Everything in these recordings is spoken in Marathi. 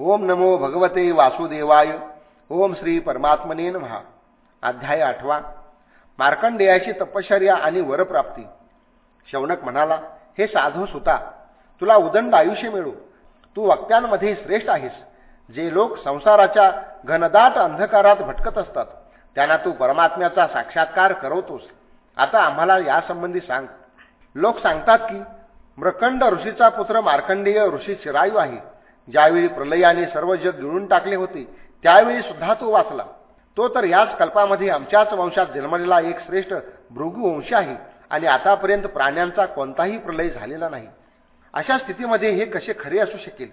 ओम नमो भगवते वासुदेवाय. ओम श्री परमात्मने महा अध्याय आठवा. मार्कंडेयाची तपश्चर्या आणि वरप्राप्ती. शौनक म्हणाला हे साधू सुता तुला उदंड आयुष्य मिळू. तू वक्त्यांमध्ये श्रेष्ठ आहेस. जे लोक संसाराच्या घनदाट अंधकारात भटकत असतात त्यांना तू परमात्म्याचा साक्षात्कार करवतोस. आता आम्हाला यासंबंधी सांग. लोक सांगतात की मृकंड ऋषीचा पुत्र मार्कंडेय ऋषी चिरायू आहे. ज्यावेळी प्रलयाने सर्व जग गिळून टाकले होते त्यावेळी सुद्धा तो वाचला. तो तर याच कल्पामध्ये आमच्याच वंशात जन्मलेला एक श्रेष्ठ भृगुवंश आहे आणि आतापर्यंत प्राण्यांचा कोणताही प्रलय झालेला नाही. अशा स्थितीमध्ये हे कसे खरे असू शकेल?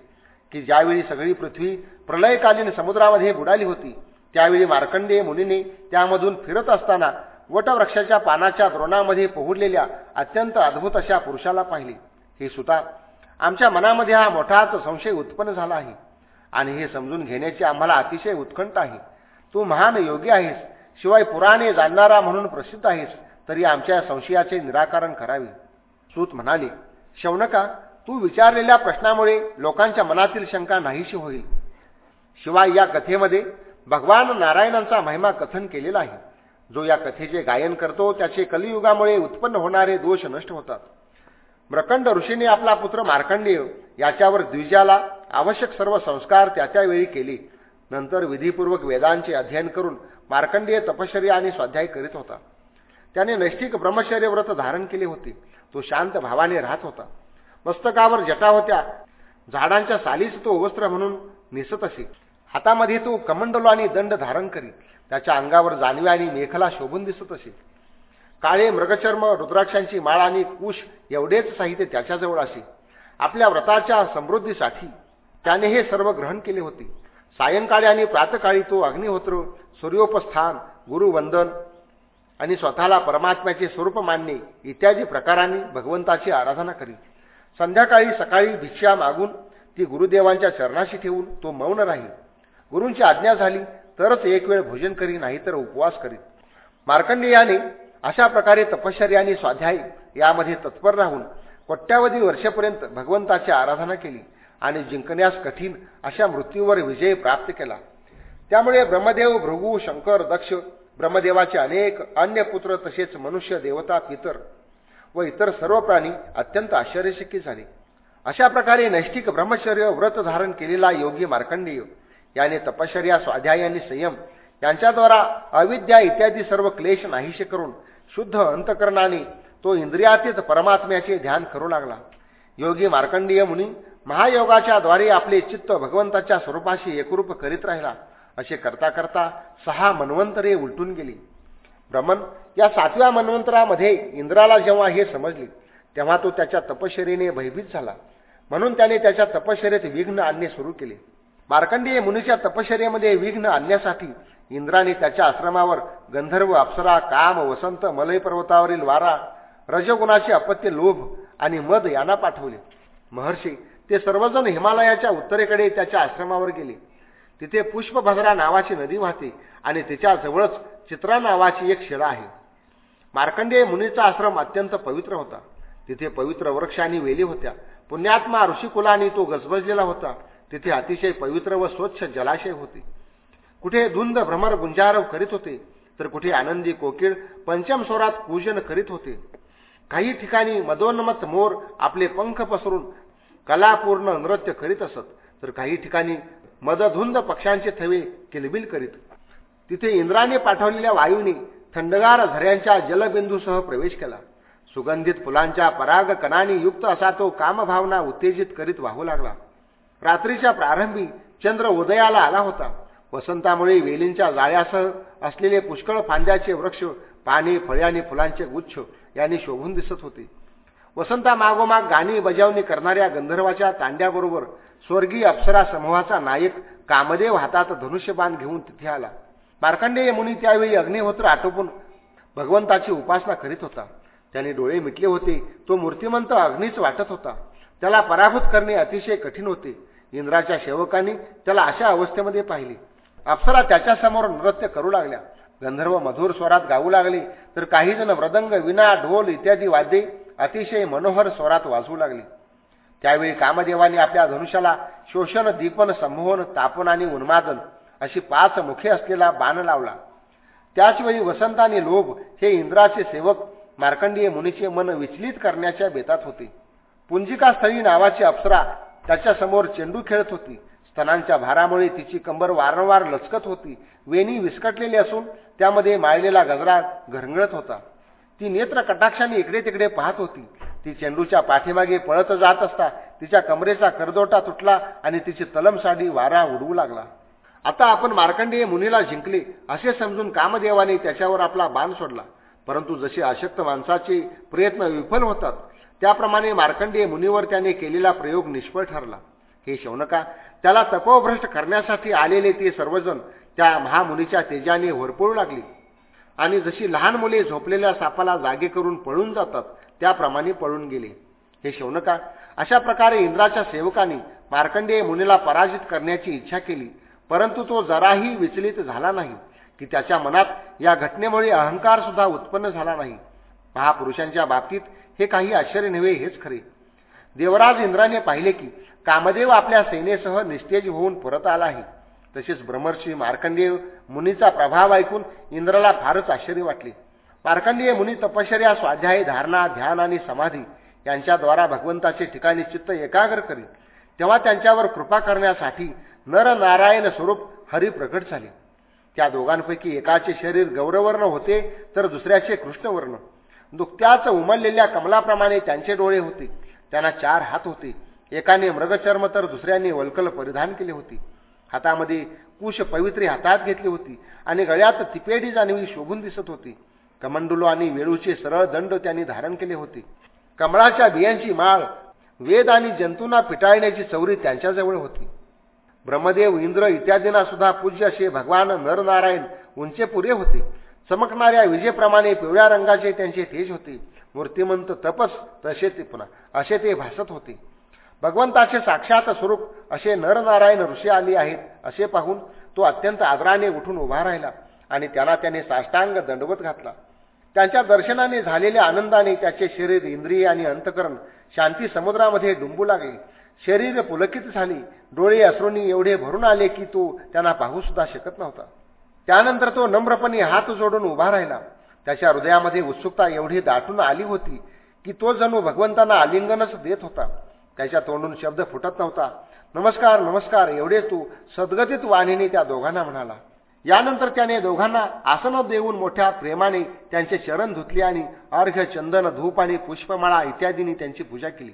की ज्यावेळी सगळी पृथ्वी प्रलयकालीन समुद्रामध्ये बुडाली होती त्यावेळी मार्कंडेय मुनीने त्यामधून फिरत असताना वटवृक्षाच्या पानाच्या द्रोणामध्ये पोहडलेल्या अत्यंत अद्भुत अशा पुरुषाला पाहिले. हे सुता आमच्या मनामध्ये हा मोठाच संशय उत्पन्न झाला आहे. आणि हे समजून घेण्याची आम्हाला अतिशय उत्कंठ आहे. तू महान योगी आहेस. शिवाय पुराणे जाणणारा म्हणून प्रसिद्ध आहेस. तरी आमच्या संशयाचे निराकरण करावे. सूत म्हणाले शौनका तू विचारलेल्या प्रश्नामुळे लोकांच्या मनातील शंका नाहीशी होईल. शिवाय या कथेमध्ये भगवान नारायणांचा महिमा कथन केलेला आहे. जो या कथेचे गायन करतो त्याचे कलियुगामुळे उत्पन्न होणारे दोष नष्ट होतात. मृकंड ऋषीने आपला पुत्र मार्कंडेय याच्यावर द्विजाला आवश्यक सर्व संस्कार त्याच्या वेळी केले. नंतर विधीपूर्वक वेदांचे अध्ययन करून मार्कंडेय तपश्चर्या आणि स्वाध्याय करीत होता. त्याने नैष्ठिक ब्रह्मचर्य व्रत धारण केले होते. तो शांत भावाने राहत होता. मस्तकावर जटा होत्या. झाडांच्या सालीच तो वस्त्र म्हणून निसत असे. हातामध्ये तो कमंडलो आणि दंड धारण करी त्याच्या अंगावर जानव्या आणि मेखला शोभून दिसत असे. काळे मृगचर्म रुद्राक्षांची माळ आणि कुश एवढेच साहित्य त्याच्याजवळ असे. आपल्या व्रताच्या समृद्धीसाठी त्याने हे सर्व ग्रहण केले होते. सायंकाळी आणि प्रातकाळी तो अग्निहोत्र सूर्योपस्थान गुरुवंदन आणि स्वतःला परमात्म्याचे स्वरूप मानणे इत्यादी प्रकारांनी भगवंताची आराधना करी संध्याकाळी सकाळी भिक्षा मागून ती गुरुदेवांच्या चरणाशी ठेवून तो मौन राहील. गुरूंची आज्ञा झाली तरच एक वेळ भोजन करी नाहीतर उपवास करीत. मार्कंडेयाने अशा प्रकारे तपश्चर्या आणि स्वाध्याय यामध्ये तत्पर राहून कोट्यावधी वर्षेपर्यंत भगवंताची आराधना केली आणि जिंकण्यास कठीण अशा मृत्यूवर विजय प्राप्त केला. त्यामुळे ब्रह्मदेव भृगू शंकर दक्ष ब्रह्मदेवाचे अनेक अन्य पुत्र तसेच मनुष्य देवता पितर व इतर सर्व प्राणी अत्यंत आश्चर्यशकी झाले. अशा प्रकारे नैष्ठिक ब्रह्मचर्य व्रत धारण केलेला योगी मार्कंडेय याने तपश्चर्या स्वाध्याय आणि संयम यांच्याद्वारा अविद्या इत्यादी सर्व क्लेश नाहीसे करून शुद्ध अंतकरणाने तो इंद्रियातीत परमात्म्याचे ध्यान करू लागला. योगी मार्कंडीय मुनी महायोगाच्या द्वारे आपले चित्त भगवंताच्या स्वरूपाशी एकरूप करीत राहिला. असे करता करता सहा मन्वंतरे उलटून गेली. ब्रह्मन या सातव्या मन्वंतरामध्ये इंद्राला जेव्हा हे समजले तेव्हा तो त्याच्या तपश्चरीने भयभीत झाला. म्हणून त्याने त्याच्या तपश्चरेत विघ्न आणणे सुरू केले. मार्कंडीय मुनीच्या तपश्चर्यामध्ये विघ्न आणण्यासाठी इंद्राने त्याच्या आश्रमावर गंधर्व अप्सरा काम वसंत मलय पर्वतावरील वारा रजगुणाचे अपत्य लोभ आणि मद यांना पाठवले. महर्षी ते सर्वजण हिमालयाच्या उत्तरेकडे त्याच्या आश्रमावर गेले. तिथे पुष्पभद्रा नावाची नदी वाहते आणि तिच्या जवळच चित्रा नावाची एक शिळा आहे. मार्कंडेय मुनीचा आश्रम अत्यंत पवित्र होता. तिथे पवित्र वृक्ष आणि वेली होत्या. पुण्यात्मा ऋषिकुलानी तो गजबजलेला होता. तिथे अतिशय पवित्र व स्वच्छ जलाशय होते. कुठे धुंद भ्रमर गुंजारव करीत होते तर कुठे आनंदी कोकिळ पंचम स्वरात पूजन करीत होते. काही ठिकाणी मदोन्मत मोर आपले पंख पसरून कलापूर्ण नृत्य करीत असत तर काही ठिकाणी मदधुंद पक्ष्यांचे थवे किलबिल करीत. तिथे इंद्राने पाठवलेल्या वायूने थंडगार झऱ्यांच्या जलबिंदूसह प्रवेश केला. सुगंधित फुलांच्या पराग कणाने युक्त असा तो कामभावना उत्तेजित करीत वाहू लागला. रात्रीच्या प्रारंभी चंद्र उदयाला आला होता. वसंतामुळे वेलींच्या जाळ्यासह असलेले पुष्कळ फांद्याचे वृक्ष पाने फळे आणि फुलांचे गुच्छ यांनी शोभून दिसत होते. वसंता मागोमाग गाणी बजावणी करणाऱ्या गंधर्वाच्या तांड्याबरोबर स्वर्गीय अप्सरा समूहाचा नायक कामदेव हातात धनुष्यबाण घेऊन तिथे आला. मार्कंडेय मुनी त्यावेळी अग्निहोत्र आटोपून भगवंताची उपासना करीत होता. त्याने डोळे मिटले होते. तो मूर्तिमंत अग्नीच वाटत होता. त्याला पराभूत करणे अतिशय कठीण होते. इंद्राच्या सेवकांनी त्याला अशा अवस्थेमध्ये पाहिले. अप्सरा त्याच्यासमोर नृत्य करू लागल्या. गंधर्व मधुर स्वरात गाऊ लागले. तर काही जण मृदंग विना ढोल इत्यादी वाद्ये अतिशय मनोहर स्वरात वाजवू लागली. त्यावेळी कामदेवाने आपल्या धनुष्याला शोषण दीपन संमोहन तापन आणि उन्मादन अशी पाच मुखे असलेला बाण लावला. त्याचवेळी वसंत आणि लोभ हे इंद्राचे सेवक मार्कंडीय मुनीचे मन विचलित करण्याच्या बेतात होते. पुंजिकास्थळी नावाची अप्सरा त्याच्यासमोर चेंडू खेळत होती. स्तनांच्या भारामुळे तिची कंबर वारंवार लचकत होती. वेणी विस्कटलेली असून त्यामध्ये माळलेला गजरा घरंगळत होता. ती नेत्र कटाक्षाने इकडे तिकडे पाहत होती. ती चेंडूच्या पाठीमागे पळत जात असता तिच्या कमरेचा करदोटा तुटला आणि तिची तलम साडी वारा उडवू लागला. आता आपण मार्कंडेय मुनीला जिंकले असे समजून कामदेवाने त्याच्यावर आपला बाण सोडला. परंतु जसे अशक्त माणसाचे प्रयत्न विफल होतात त्याप्रमाणे मार्कंडेय मुनीवर त्याने केलेला प्रयोग निष्फळ ठरला. हे शौनका त्याला तपोभ्रष्ट करण्यासाठी आलेले ते सर्वजण त्या महामुनीच्या तेजाने होरपळू लागले. आणि जशी लहान मुले झोपलेल्या सापाला जागे करून पळून जातात त्याप्रमाणे पळून गेले. हे शौनका अशा प्रकारे इंद्राच्या सेवकांनी मार्कंडेय मुनीला पराजित करण्याची इच्छा केली परंतु तो जराही विचलित झाला नाही की त्याच्या मनात या घटनेमुळे अहंकार सुद्धा उत्पन्न झाला नाही. महापुरुषांच्या बाबतीत हे काही आश्चर्य नव्हे हेच खरे. देवराज इंद्राने पाहिले की कामदेव आपल्या सेनेसह निस्तेज होऊन परत आला आहे. तसेच ब्रह्मर्षी मार्कंडेय मुनीचा प्रभाव ऐकून इंद्राला फारच आश्चर्य वाटले. मार्कंडेय मुनी तपश्चर्या स्वाध्याय धारणा ध्यान आणि समाधी यांच्याद्वारा भगवंताचे ठिकाणी चित्त एकाग्र करीत तेव्हा त्यांच्यावर कृपा करण्यासाठी नरनारायण स्वरूप हरी प्रकट झाले. त्या दोघांपैकी एकाचे शरीर गौरवर्ण होते तर दुसऱ्याचे कृष्णवर्ण. नुकत्याच उमललेल्या कमलाप्रमाणे त्यांचे डोळे होते. त्यांना चार हात होते. एकाने मृगचर्म तर दुसऱ्याने वल्कल परिधान केले होते. हातामध्ये कुश पवित्री हातात घेतली होती आणि गळ्यात तिपेडी जाणवी शोभून दिसत होती. कमंडुलो आणि वेळूचे सरळ दंड त्यांनी धारण केले होते. कमळाच्या बियांची माळ वेद आणि जंतूंना पिटाळण्याची चौरी त्यांच्याजवळ होती. ब्रह्मदेव इंद्र इत्यादींना सुद्धा पूज्य असे भगवान नरनारायण उंचे पुरे होते. चमकणाऱ्या विजेप्रमाणे पिवळ्या रंगाचे त्यांचे तेज होते. मूर्तिमंत तपस तसे ते पुन्हा असे ते भासत होते. भगवंताचे साक्षात स्वरूप असे नरनारायण ऋषी आली आहेत असे पाहून तो अत्यंत आदराने उठून उभा राहिला आणि त्याला त्याने साष्टांग दंडवत घातला. त्यांच्या दर्शनाने झालेल्या आनंदाने त्याचे शरीर इंद्रिय आणि अंतकरण शांती समुद्रामध्ये डुंबू लागले. शरीर पुलकित झाली. डोळे अश्रूंनी एवढे भरून आले की तो त्यांना पाहू सुद्धा शकत नव्हता. त्यानंतर तो नम्रपणे हात जोडून उभा राहिला. त्याच्या हृदयामध्ये उत्सुकता एवढी दाटून आली होती की तो जणू भगवंतांना आलिंगनच देत होता. त्याच्या तोंडून शब्द फुटत नव्हता. नमस्कार नमस्कार एवढे तू सद्गतीत वाणीने त्या दोघांना म्हणाला. यानंतर त्याने दोघांना आसनं देऊन मोठ्या प्रेमाने त्यांचे चरण धुतले आणि अर्घ्य चंदन धूप आणि पुष्पमाळा इत्यादींनी त्यांची पूजा केली.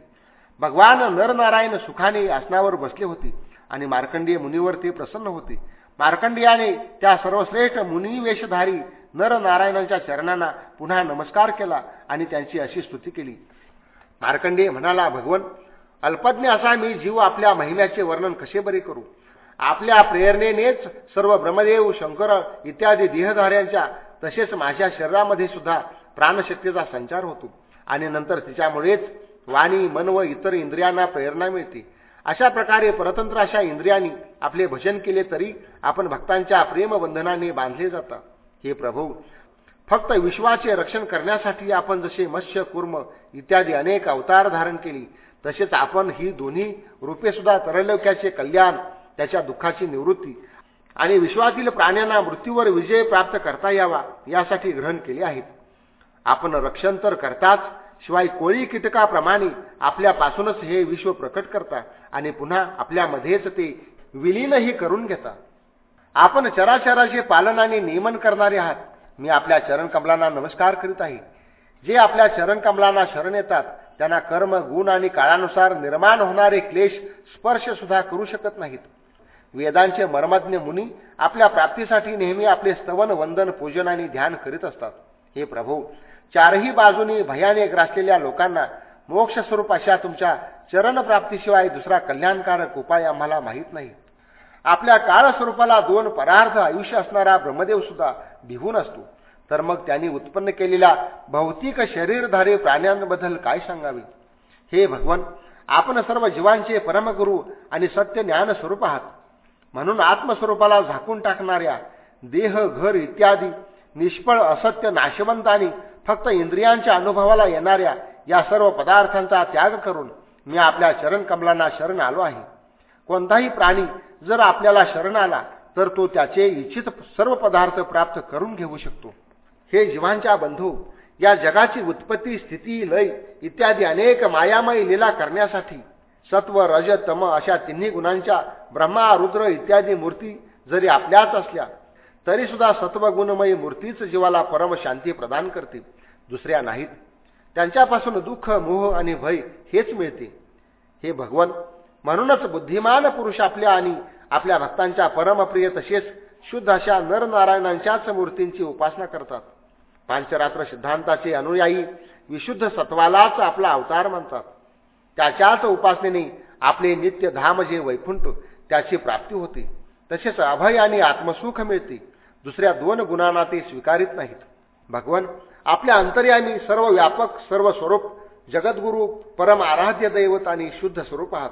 भगवान नरनारायण सुखाने आसनावर बसले होते आणि मार्कंडीय मुनीवर ते प्रसन्न होते. मार्कंडियाने त्या सर्वश्रेष्ठ मुनिवेशधारी नरनारायणांच्या चरणांना पुन्हा नमस्कार केला आणि त्यांची अशी स्तुती केली. मार्कंडेय म्हणाला भगवन अल्पज्ञ असा मी जीव आपल्या महिम्याचे वर्णन कसे बरे करू? आपल्या प्रेरणेनेच सर्व ब्रह्मदेव शंकर इत्यादी देहधाऱ्यांच्या तसेच माझ्या शरीरामध्ये सुद्धा प्राणशक्तीचा संचार होतो आणि नंतर तिच्यामुळेच वाणी मन व इतर इंद्रियांना प्रेरणा मिळते. अशा प्रकारे परतंत्र अशा इंद्रियांनी आपले भजन केले तरी आपण भक्तांच्या प्रेमबंधनाने बांधले जातात हे प्रभू फक्त विश्वाचे रक्षण करण्यासाठी आपण जसे मत्स्य कुर्म इत्यादी अनेक अवतार धारण केली तसेच आपण ही दोन्ही रूपे सुद्धा तरलोक्याचे कल्याण त्याच्या दुःखाची निवृत्ती आणि विश्वातील प्राण्यांना मृत्यूवर विजय प्राप्त करता यावा यासाठी ग्रहण केले आहेत. आपण रक्षण तर करताच शिवाय कोळी कीटकाप्रमाणे आपल्यापासूनच हे विश्व प्रकट करता आणि पुन्हा आपल्यामध्येच ते विलीनही करून घेता. आपण चराचराचे पालन आणि नियमन करणारे आहात. मी आपल्या चरणकमलांना नमस्कार करीत आहे. जे आपल्या चरणकमलांना शरण येतात त्यांना कर्म गुण आणि काळानुसार निर्माण होणारे क्लेश स्पर्श सुद्धा करू शकत नाहीत. वेदांचे मर्मज्ञ मुनी आपल्या प्राप्तीसाठी नेहमी आपले स्तवन वंदन पूजन आणि ध्यान करीत असतात. हे प्रभू चारही बाजूनी भयाने ग्रासलेल्या लोकांना मोक्ष स्वरूप अशा तुमच्या चरणप्राप्तीशिवाय दुसरा कल्याणकारक उपाय आम्हाला माहीत नाही. आपल्या काळस्वरूपाला दोन परार्थ आयुष्य असणारा ब्रह्मदेव सुद्धा भिवून असतो. तर मग त्यांनी उत्पन्न केलेल्या भौतिक शरीरधारी प्राण्यांबद्दल काय सांगावे? हे भगवन आपण सर्व जीवांचे परमगुरु आणि सत्य ज्ञान स्वरूप आहात. म्हणून आत्मस्वरूपाला झाकून टाकणाऱ्या देह घर इत्यादी निष्फळ असत्य नाशवंत आणि फक्त इंद्रियांच्या अनुभवाला येणाऱ्या या सर्व पदार्थांचा त्याग करून मी आपल्या शरण कमलांना शरण आलो आहे. कोणताही प्राणी जर आपल्याला शरण आला तर तो त्याचे इच्छित सर्व पदार्थ प्राप्त करून घेऊ शकतो. हे जीवांच्या बंधू या जगाची उत्पत्ती स्थिती लय इत्यादी अनेक मायामय लीला करण्यासाठी सत्व रज तम अशा तिन्ही गुणांच्या ब्रह्मा रुद्र इत्यादी मूर्ती जरी आपल्याच असल्या तरी सुद्धा सत्वगुणमयी मूर्तीच जीवाला परम शांती प्रदान करते. दुसऱ्या नाहीत. त्यांच्यापासून दुःख मोह आणि भय हेच मिळते. हे भगवन म्हणूनच बुद्धिमान पुरुष आपल्या आणि आपल्या भक्तांच्या परमप्रिय तसेच शुद्ध अशा नरनारायणांच्याच मूर्तींची उपासना करतात. पांचरात्र सिद्धांताचे अनुयायी विशुद्ध सत्वालाच आपला अवतार मानतात. त्याच्याच उपासनेने आपले नित्य धाम जे वैकुंठ त्याची प्राप्ती होते. तसेच अभय आणि आत्मसुख मिळते. दुसऱ्या दोन गुणांना ते स्वीकारित नाहीत. भगवन आपल्या अंतर्यामी सर्व व्यापक सर्व स्वरूप जगद्गुरु परम आराध्य दैवत आणि शुद्ध स्वरूप आहात.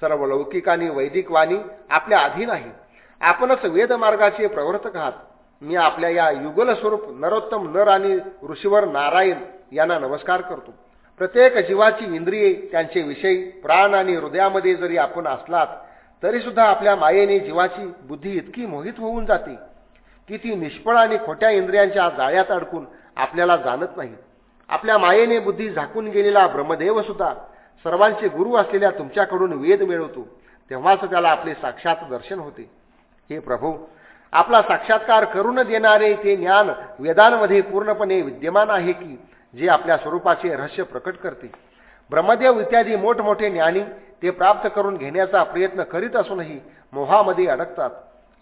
सर्व लौकिक आणि वैदिक वाणी आपल्या अधीन आहे. आपणच वेदमार्गाचे प्रवर्तक आहात. मी आपल्या या युगल स्वरूप नरोत्तम नर आणि ऋषीवर नारायण यांना नमस्कार करतो. प्रत्येक जीवाची इंद्रिये त्यांचे विषय प्राण आणि हृदयामध्ये जरी आपण असलात तरी सुद्धा आपल्या मायेने जीवाची बुद्धी इतकी मोहित होऊन जाते की ती निष्फळ आणि खोट्या इंद्रियांच्या जाळ्यात अडकून आपल्याला जाणत नाही. आपल्या मायेने बुद्धी झाकून गेलेला ब्रह्मदेव सुद्धा सर्वांचे गुरु असलेल्या तुमच्याकडून वेद मिळवतो. तेव्हाच त्याला आपले साक्षात दर्शन होते. हे प्रभू आपला साक्षात्कार करून देणारे ते ज्ञान वेदांमध्ये पूर्णपणे विद्यमान आहे की जे आपल्या स्वरूपाचे रहस्य प्रकट करते. ब्रह्मदेव इत्यादी मोठमोठे ज्ञानी ते प्राप्त करून घेण्याचा प्रयत्न करीत असूनही मोहामध्ये अडकतात.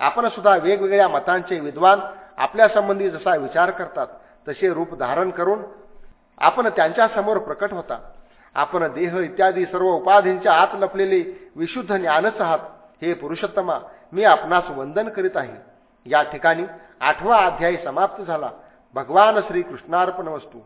आपण सुद्धा वेगवेगळ्या मतांचे विद्वान आपल्यासंबंधी जसा विचार करतात तसे रूप धारण करून आपण त्यांच्यासमोर प्रकट होता. आपण देह इत्यादी सर्व उपाधींच्या आत लपलेले विशुद्ध ज्ञानच आहात. हे पुरुषोत्तमा मी आपणास वंदन करीत आहे. या ठिकाणी आठवा अध्याय समाप्त झाला. भगवान श्री कृष्णार्पण वस्तू